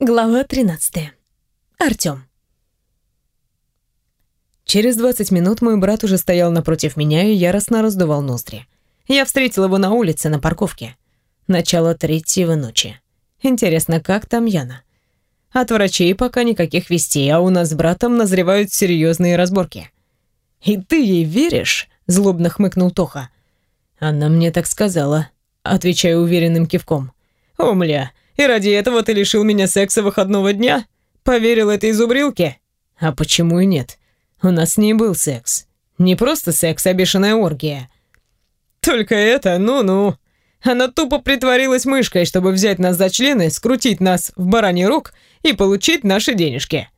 Глава 13. Артём. Через 20 минут мой брат уже стоял напротив меня и яростно раздувал ноздри. Я встретил его на улице, на парковке. Начало третьего ночи. Интересно, как там Яна? От врачей пока никаких вестей, а у нас с братом назревают серьезные разборки. «И ты ей веришь?» — злобно хмыкнул Тоха. «Она мне так сказала», — отвечаю уверенным кивком. «О, и ради этого ты лишил меня секса выходного дня? Поверил этой зубрилке? А почему и нет? У нас не был секс. Не просто секс, а бешеная оргия. Только это, ну-ну. Она тупо притворилась мышкой, чтобы взять нас за члены, скрутить нас в бараний рог и получить наши денежки.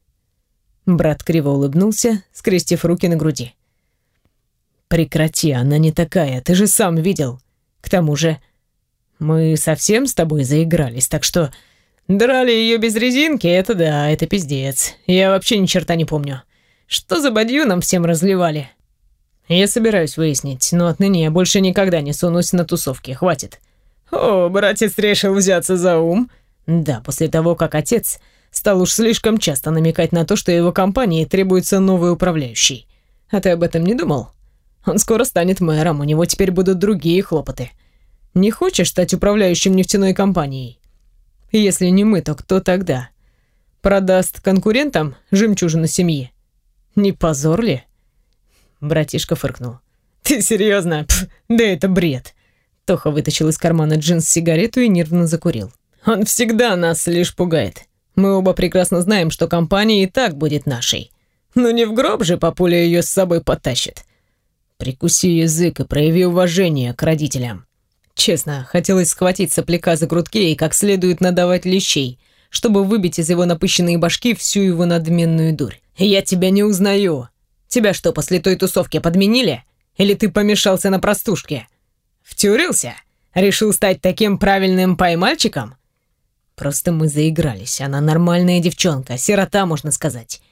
Брат криво улыбнулся, скрестив руки на груди. «Прекрати, она не такая, ты же сам видел. К тому же, мы совсем с тобой заигрались, так что... Драли ее без резинки, это да, это пиздец. Я вообще ни черта не помню. Что за бадью нам всем разливали? Я собираюсь выяснить, но отныне я больше никогда не сунусь на тусовки, хватит. О, братец решил взяться за ум. Да, после того, как отец стал уж слишком часто намекать на то, что его компании требуется новый управляющий. А ты об этом не думал? Он скоро станет мэром, у него теперь будут другие хлопоты. Не хочешь стать управляющим нефтяной компанией? Если не мы, то кто тогда? Продаст конкурентам жемчужину семьи? Не позор ли? Братишка фыркнул. Ты серьезно? Пф, да это бред. Тоха вытащил из кармана джинс сигарету и нервно закурил. Он всегда нас лишь пугает. Мы оба прекрасно знаем, что компания и так будет нашей. Но не в гроб же папуля ее с собой потащит. Прикуси язык и прояви уважение к родителям. Честно, хотелось схватить сопляка за грудки и как следует надавать лещей, чтобы выбить из его напыщенной башки всю его надменную дурь. «Я тебя не узнаю. Тебя что, после той тусовки подменили? Или ты помешался на простушке? Втюрился? Решил стать таким правильным поймальчиком?» Просто мы заигрались. Она нормальная девчонка, сирота, можно сказать.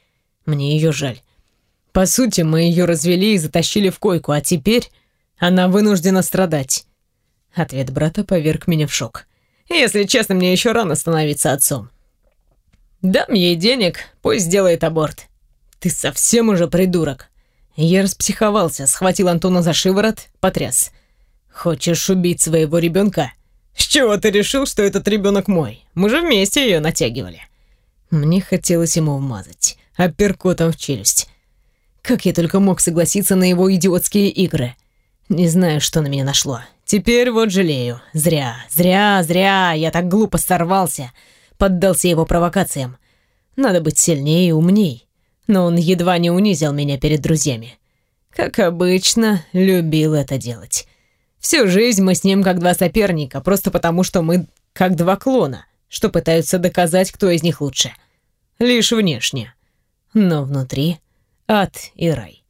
Мне ее жаль. По сути, мы ее развели и затащили в койку, а теперь она вынуждена страдать. Ответ брата поверг меня в шок. Если честно, мне еще рано становиться отцом. Дам ей денег, пусть сделает аборт. Ты совсем уже придурок. Я распсиховался, схватил Антона за шиворот, потряс. Хочешь убить своего ребенка? С чего ты решил, что этот ребенок мой? Мы же вместе ее натягивали. Мне хотелось ему вмазать, апперкотом в челюсть. Как я только мог согласиться на его идиотские игры. Не знаю, что на меня нашло. Теперь вот жалею. Зря, зря, зря. Я так глупо сорвался. Поддался его провокациям. Надо быть сильнее и умней. Но он едва не унизил меня перед друзьями. Как обычно, любил это делать. Всю жизнь мы с ним как два соперника, просто потому что мы как два клона, что пытаются доказать, кто из них лучше. Лишь внешне. Но внутри ад и рай.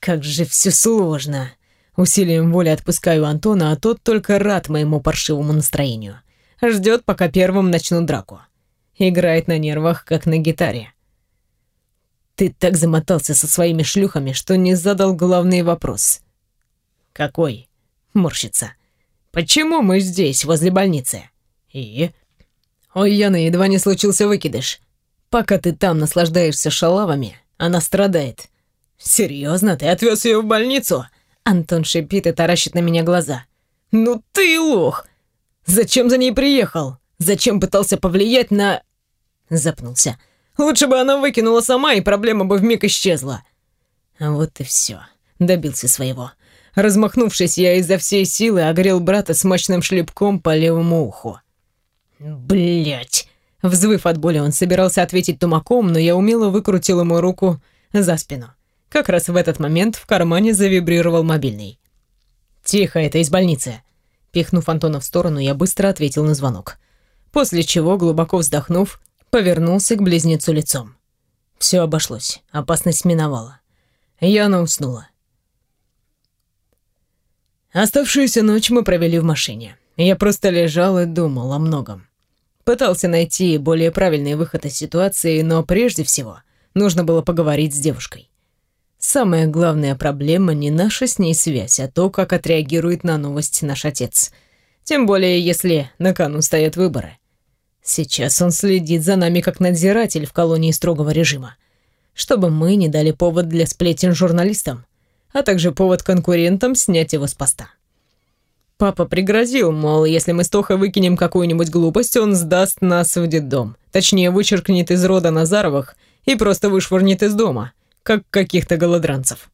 Как же все сложно. Усилием воли отпускаю Антона, а тот только рад моему паршивому настроению. Ждет, пока первым начну драку. Играет на нервах, как на гитаре. Ты так замотался со своими шлюхами, что не задал главный вопрос. Какой? Морщится. Почему мы здесь, возле больницы? И? Ой, Яна, едва не случился выкидыш. Пока ты там наслаждаешься шалавами, она страдает. Серьезно, ты отвез ее в больницу? Антон шипит и таращит на меня глаза. «Ну ты лох! Зачем за ней приехал? Зачем пытался повлиять на...» Запнулся. «Лучше бы она выкинула сама, и проблема бы вмиг исчезла». Вот и все. Добился своего. Размахнувшись, я изо всей силы огрел брата смачным шлепком по левому уху. Блять! Взвыв от боли, он собирался ответить тумаком, но я умело выкрутил ему руку за спину. Как раз в этот момент в кармане завибрировал мобильный. «Тихо, это из больницы». Пихнув Антона в сторону, я быстро ответил на звонок. После чего, глубоко вздохнув, повернулся к близнецу лицом. Все обошлось, опасность миновала. Яна уснула. Оставшуюся ночь мы провели в машине. Я просто лежал и думал о многом. Пытался найти более правильный выход из ситуации, но прежде всего нужно было поговорить с девушкой. Самая главная проблема не наша с ней связь, а то, как отреагирует на новость наш отец. Тем более, если на кону стоят выборы. Сейчас он следит за нами как надзиратель в колонии строгого режима, чтобы мы не дали повод для сплетен журналистам, а также повод конкурентам снять его с поста. Папа пригрозил, мол, если мы с Тохой выкинем какую-нибудь глупость, он сдаст нас в детдом. Точнее, вычеркнет из рода Назаровых и просто вышвырнет из дома, как каких-то голодранцев.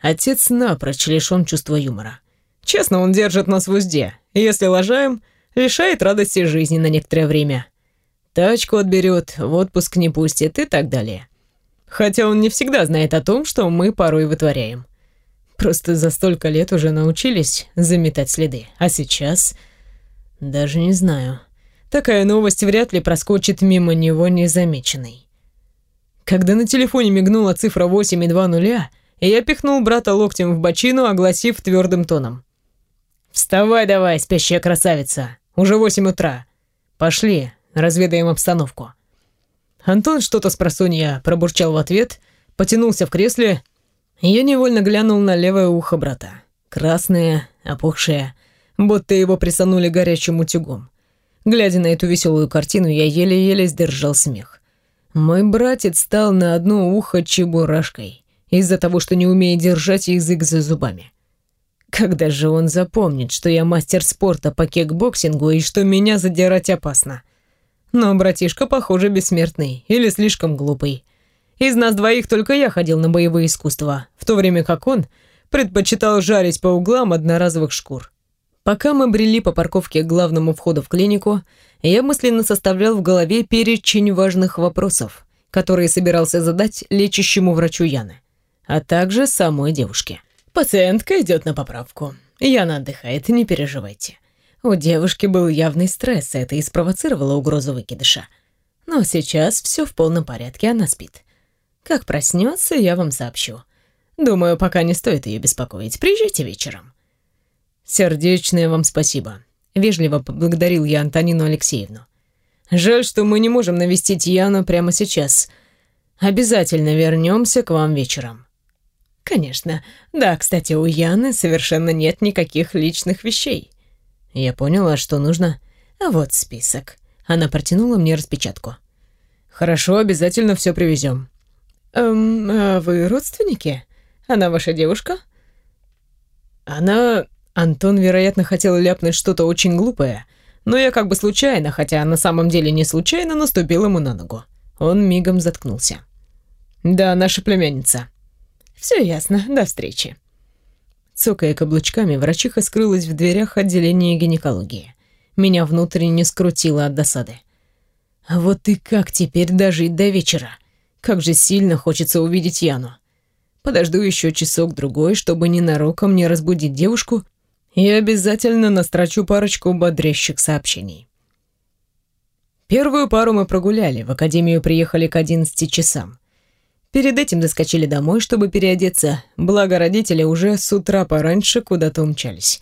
Отец напрочь лишен чувства юмора. Честно, он держит нас в узде. Если лажаем, лишает радости жизни на некоторое время. Тачку отберет, в отпуск не пустит и так далее. Хотя он не всегда знает о том, что мы порой вытворяем. Просто за столько лет уже научились заметать следы. А сейчас... Даже не знаю. Такая новость вряд ли проскочит мимо него незамеченной. Когда на телефоне мигнула цифра 8 и 2 нуля, я пихнул брата локтем в бочину, огласив твердым тоном. «Вставай давай, спящая красавица! Уже восемь утра. Пошли, разведаем обстановку». Антон что-то с просонья пробурчал в ответ, потянулся в кресле, я невольно глянул на левое ухо брата. Красное, опухшее, будто его присанули горячим утюгом. Глядя на эту веселую картину, я еле-еле сдержал смех. Мой братец стал на одно ухо чебурашкой из-за того, что не умеет держать язык за зубами. Когда же он запомнит, что я мастер спорта по кикбоксингу и что меня задирать опасно? Но братишка, похоже, бессмертный или слишком глупый. Из нас двоих только я ходил на боевые искусства, в то время как он предпочитал жарить по углам одноразовых шкур. Пока мы брели по парковке к главному входу в клинику, я мысленно составлял в голове перечень важных вопросов, которые собирался задать лечащему врачу Яны, а также самой девушке. Пациентка идет на поправку. Яна отдыхает, не переживайте. У девушки был явный стресс, это и спровоцировало угрозу выкидыша. Но сейчас все в полном порядке, она спит. Как проснется, я вам сообщу. Думаю, пока не стоит ее беспокоить. Приезжайте вечером. Сердечное вам спасибо. Вежливо поблагодарил я Антонину Алексеевну. Жаль, что мы не можем навестить Яну прямо сейчас. Обязательно вернемся к вам вечером. «Конечно. Да, кстати, у Яны совершенно нет никаких личных вещей». Я поняла, что нужно. А вот список. Она протянула мне распечатку. «Хорошо, обязательно все привезем». «Эм, а вы родственники? Она ваша девушка?» «Она...» Антон, вероятно, хотел ляпнуть что-то очень глупое, но я как бы случайно, хотя на самом деле не случайно, наступил ему на ногу. Он мигом заткнулся. «Да, наша племянница». Все ясно. До встречи». Цокая каблучками, врачиха скрылась в дверях отделения гинекологии. Меня внутренне скрутило от досады. А вот и как теперь дожить до вечера? Как же сильно хочется увидеть Яну. Подожду еще часок-другой, чтобы ненароком не разбудить девушку, и обязательно настрочу парочку бодрящих сообщений. Первую пару мы прогуляли, в академию приехали к 11 часам. Перед этим заскочили домой, чтобы переодеться, благо родители уже с утра пораньше куда-то умчались.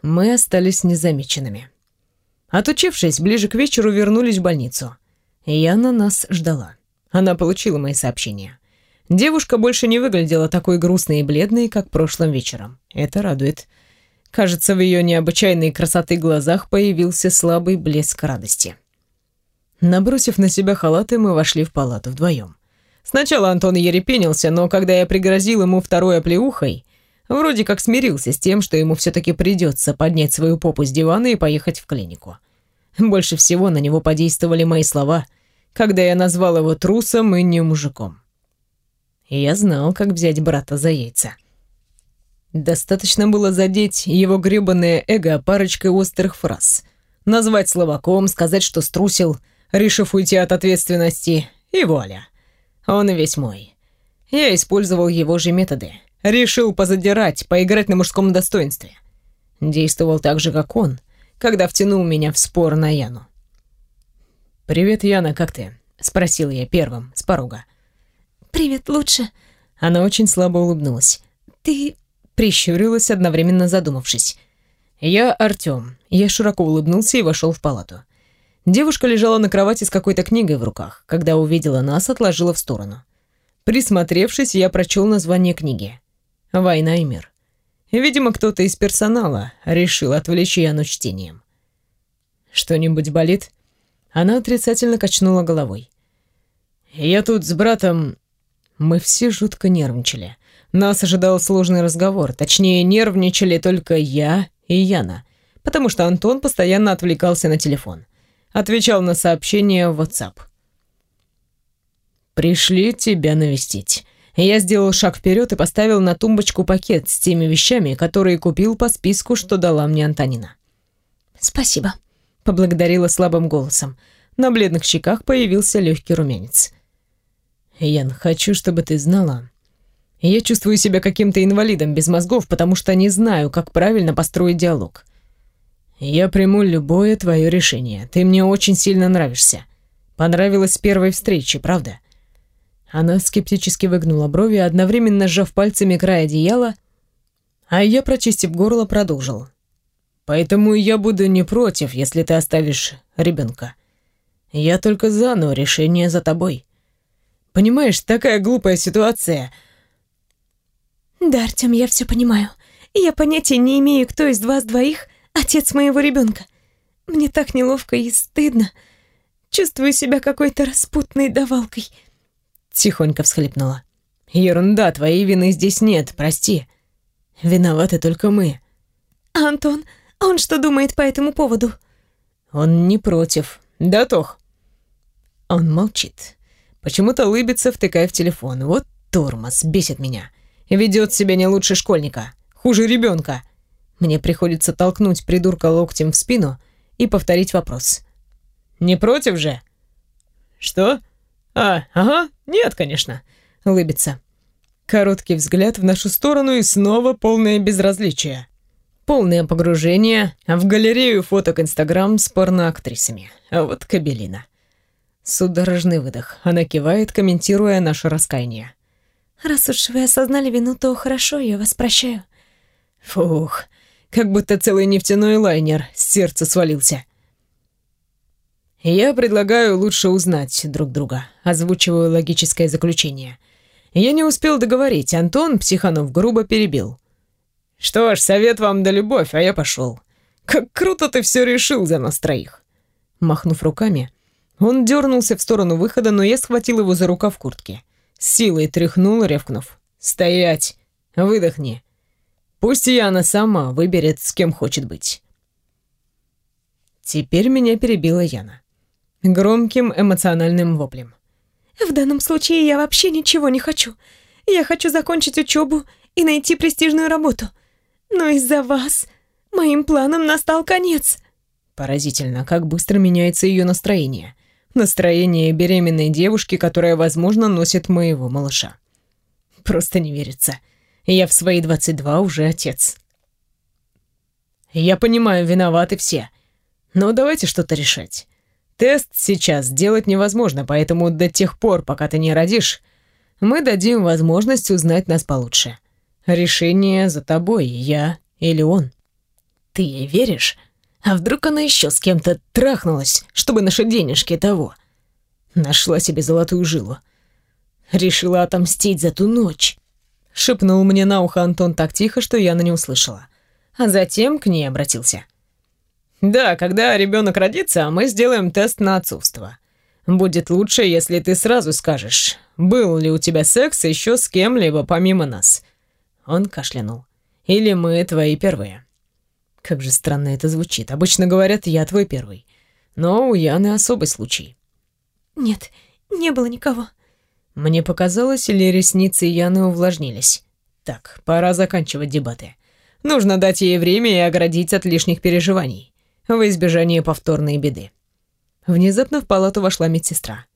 Мы остались незамеченными. Отучившись, ближе к вечеру вернулись в больницу. Яна нас ждала. Она получила мои сообщения. Девушка больше не выглядела такой грустной и бледной, как прошлым вечером. Это радует. Кажется, в ее необычайной красоты глазах появился слабый блеск радости. Набросив на себя халаты, мы вошли в палату вдвоем. Сначала Антон ерепенился, но когда я пригрозил ему второй оплеухой, вроде как смирился с тем, что ему все-таки придется поднять свою попу с дивана и поехать в клинику. Больше всего на него подействовали мои слова, когда я назвал его трусом и не мужиком. Я знал, как взять брата за яйца. Достаточно было задеть его гребанное эго парочкой острых фраз. Назвать словаком, сказать, что струсил, решив уйти от ответственности, и вуаля. Он весь мой. Я использовал его же методы. Решил позадирать, поиграть на мужском достоинстве. Действовал так же, как он, когда втянул меня в спор на Яну. «Привет, Яна, как ты?» — спросил я первым, с порога. «Привет, лучше». Она очень слабо улыбнулась. «Ты...» — прищурилась, одновременно задумавшись. «Я Артём». Я широко улыбнулся и вошел в палату. Девушка лежала на кровати с какой-то книгой в руках. Когда увидела нас, отложила в сторону. Присмотревшись, я прочел название книги. «Война и мир». Видимо, кто-то из персонала решил отвлечь Яну чтением. «Что-нибудь болит?» Она отрицательно качнула головой. «Я тут с братом...» Мы все жутко нервничали. Нас ожидал сложный разговор. Точнее, нервничали только я и Яна. Потому что Антон постоянно отвлекался на телефон. Отвечал на сообщения в WhatsApp. «Пришли тебя навестить». Я сделал шаг вперед и поставил на тумбочку пакет с теми вещами, которые купил по списку, что дала мне Антонина. «Спасибо», — поблагодарила слабым голосом. На бледных щеках появился легкий румянец. «Ян, хочу, чтобы ты знала. Я чувствую себя каким-то инвалидом без мозгов, потому что не знаю, как правильно построить диалог. Я приму любое твое решение. Ты мне очень сильно нравишься. Понравилась с первой встречи, правда?» Она скептически выгнула брови, одновременно сжав пальцами край одеяла, а я, прочистив горло, продолжил. «Поэтому я буду не против, если ты оставишь ребенка. Я только за, но решение за тобой. Понимаешь, такая глупая ситуация...» «Да, Артем, я все понимаю. Я понятия не имею, кто из вас двоих отец моего ребенка. Мне так неловко и стыдно. Чувствую себя какой-то распутной давалкой». Тихонько всхлипнула. «Ерунда, твоей вины здесь нет, прости. Виноваты только мы». «А Антон? Он что думает по этому поводу?» «Он не против. Да, Тох?» Он молчит. Почему-то улыбится, втыкая в телефон. Вот тормоз, бесит меня. Ведет себя не лучше школьника. Хуже ребенка. Мне приходится толкнуть придурка локтем в спину и повторить вопрос. «Не против же?» «Что?» «А, ага, нет, конечно», — улыбится. Короткий взгляд в нашу сторону и снова полное безразличие. Полное погружение в галерею фоток Инстаграм с порноактрисами. А вот Кабелина. Судорожный выдох. Она кивает, комментируя наше раскаяние. «Раз уж вы осознали вину, то хорошо, я вас прощаю». Фух, как будто целый нефтяной лайнер с сердца свалился. Я предлагаю лучше узнать друг друга, озвучиваю логическое заключение. Я не успел договорить, Антон Психанов грубо перебил. Что ж, совет вам да любовь, а я пошел. Как круто ты все решил за нас троих. Махнув руками, он дернулся в сторону выхода, но я схватил его за рукав куртки. Силой тряхнул, ревкнув. «Стоять! Выдохни! Пусть Яна сама выберет, с кем хочет быть». Теперь меня перебила Яна громким эмоциональным воплем. «В данном случае я вообще ничего не хочу. Я хочу закончить учебу и найти престижную работу. Но из-за вас моим планам настал конец». Поразительно, как быстро меняется ее настроение. Настроение беременной девушки, которая, возможно, носит моего малыша. Просто не верится. Я в свои 22 уже отец. Я понимаю, виноваты все. Но давайте что-то решать. Тест сейчас делать невозможно, поэтому до тех пор, пока ты не родишь, мы дадим возможность узнать нас получше. Решение за тобой, я или он. Ты ей веришь? А вдруг она еще с кем-то трахнулась, чтобы наши денежки того? Нашла себе золотую жилу. Решила отомстить за ту ночь. Шепнул мне на ухо Антон так тихо, что я на не услышала. А затем к ней обратился. Да, когда ребенок родится, мы сделаем тест на отцовство. Будет лучше, если ты сразу скажешь, был ли у тебя секс еще с кем-либо помимо нас. Он кашлянул. Или мы твои первые. Как же странно это звучит. Обычно говорят, я твой первый. Но у Яны особый случай. Нет, не было никого. Мне показалось, или ресницы Яны увлажнились. Так, пора заканчивать дебаты. Нужно дать ей время и оградить от лишних переживаний во избежание повторной беды. Внезапно в палату вошла медсестра.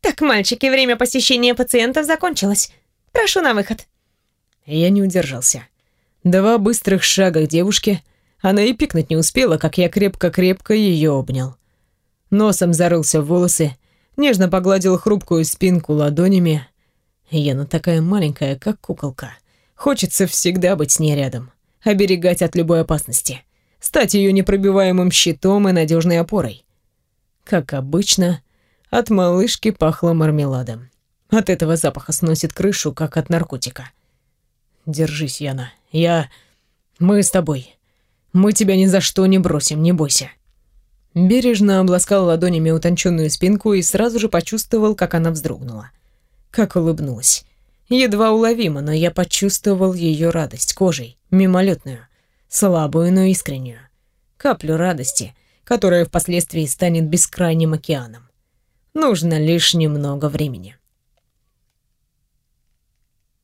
«Так, мальчики, время посещения пациентов закончилось. Прошу на выход». Я не удержался. Два быстрых шага к девушке. Она и пикнуть не успела, как я крепко-крепко ее обнял. Носом зарылся в волосы, нежно погладил хрупкую спинку ладонями. Яна такая маленькая, как куколка. Хочется всегда быть с ней рядом, оберегать от любой опасности стать ее непробиваемым щитом и надежной опорой. Как обычно, от малышки пахло мармеладом. От этого запаха сносит крышу, как от наркотика. Держись, Яна. Я... Мы с тобой. Мы тебя ни за что не бросим, не бойся. Бережно обласкал ладонями утонченную спинку и сразу же почувствовал, как она вздрогнула. Как улыбнулась. Едва уловимо, но я почувствовал ее радость кожей, мимолетную, слабую, но искреннюю. Каплю радости, которая впоследствии станет бескрайним океаном. Нужно лишь немного времени.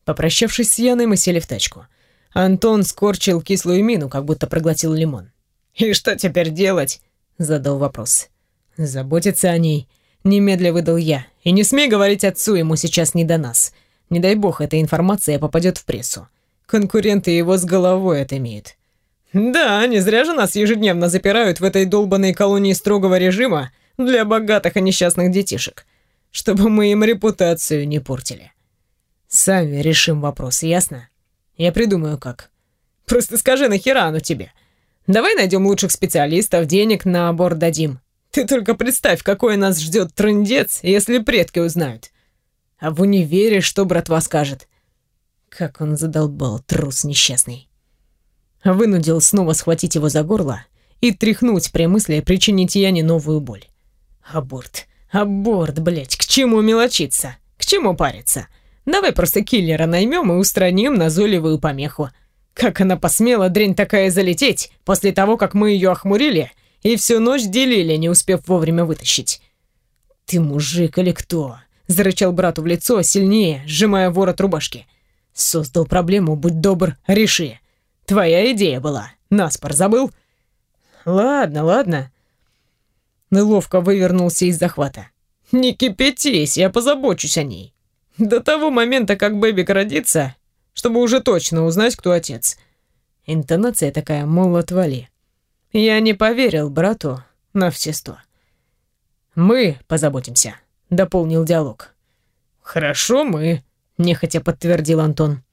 Попрощавшись с Яной, мы сели в тачку. Антон скорчил кислую мину, как будто проглотил лимон. «И что теперь делать?» — задал вопрос. «Заботиться о ней», — немедля выдал я. «И не смей говорить отцу, ему сейчас не до нас. Не дай бог, эта информация попадет в прессу. Конкуренты его с головой отымеют». «Да, не зря же нас ежедневно запирают в этой долбанной колонии строгого режима для богатых и несчастных детишек, чтобы мы им репутацию не портили. Сами решим вопрос, ясно? Я придумаю как. Просто скажи, нахера оно тебе?» Давай найдем лучших специалистов, денег на аборт дадим. Ты только представь, какой нас ждет трындец, если предки узнают. А в универе что братва скажет? Как он задолбал, трус несчастный. Вынудил снова схватить его за горло и тряхнуть при мысли причинить Яне новую боль. Аборт. Аборт, блядь, к чему мелочиться? К чему париться? Давай просто киллера наймем и устраним назойливую помеху. Как она посмела, дрянь такая, залететь, после того, как мы ее охмурили и всю ночь делили, не успев вовремя вытащить? «Ты мужик или кто?» — зарычал брату в лицо, сильнее, сжимая ворот рубашки. «Создал проблему, будь добр, реши. Твоя идея была. Наспор забыл?» «Ладно, ладно». Ловко вывернулся из захвата. «Не кипятись, я позабочусь о ней. До того момента, как Бэбик родится, чтобы уже точно узнать, кто отец. Интонация такая, мол, отвали. Я не поверил брату на все сто. «Мы позаботимся», — дополнил диалог. «Хорошо, мы», — нехотя подтвердил Антон.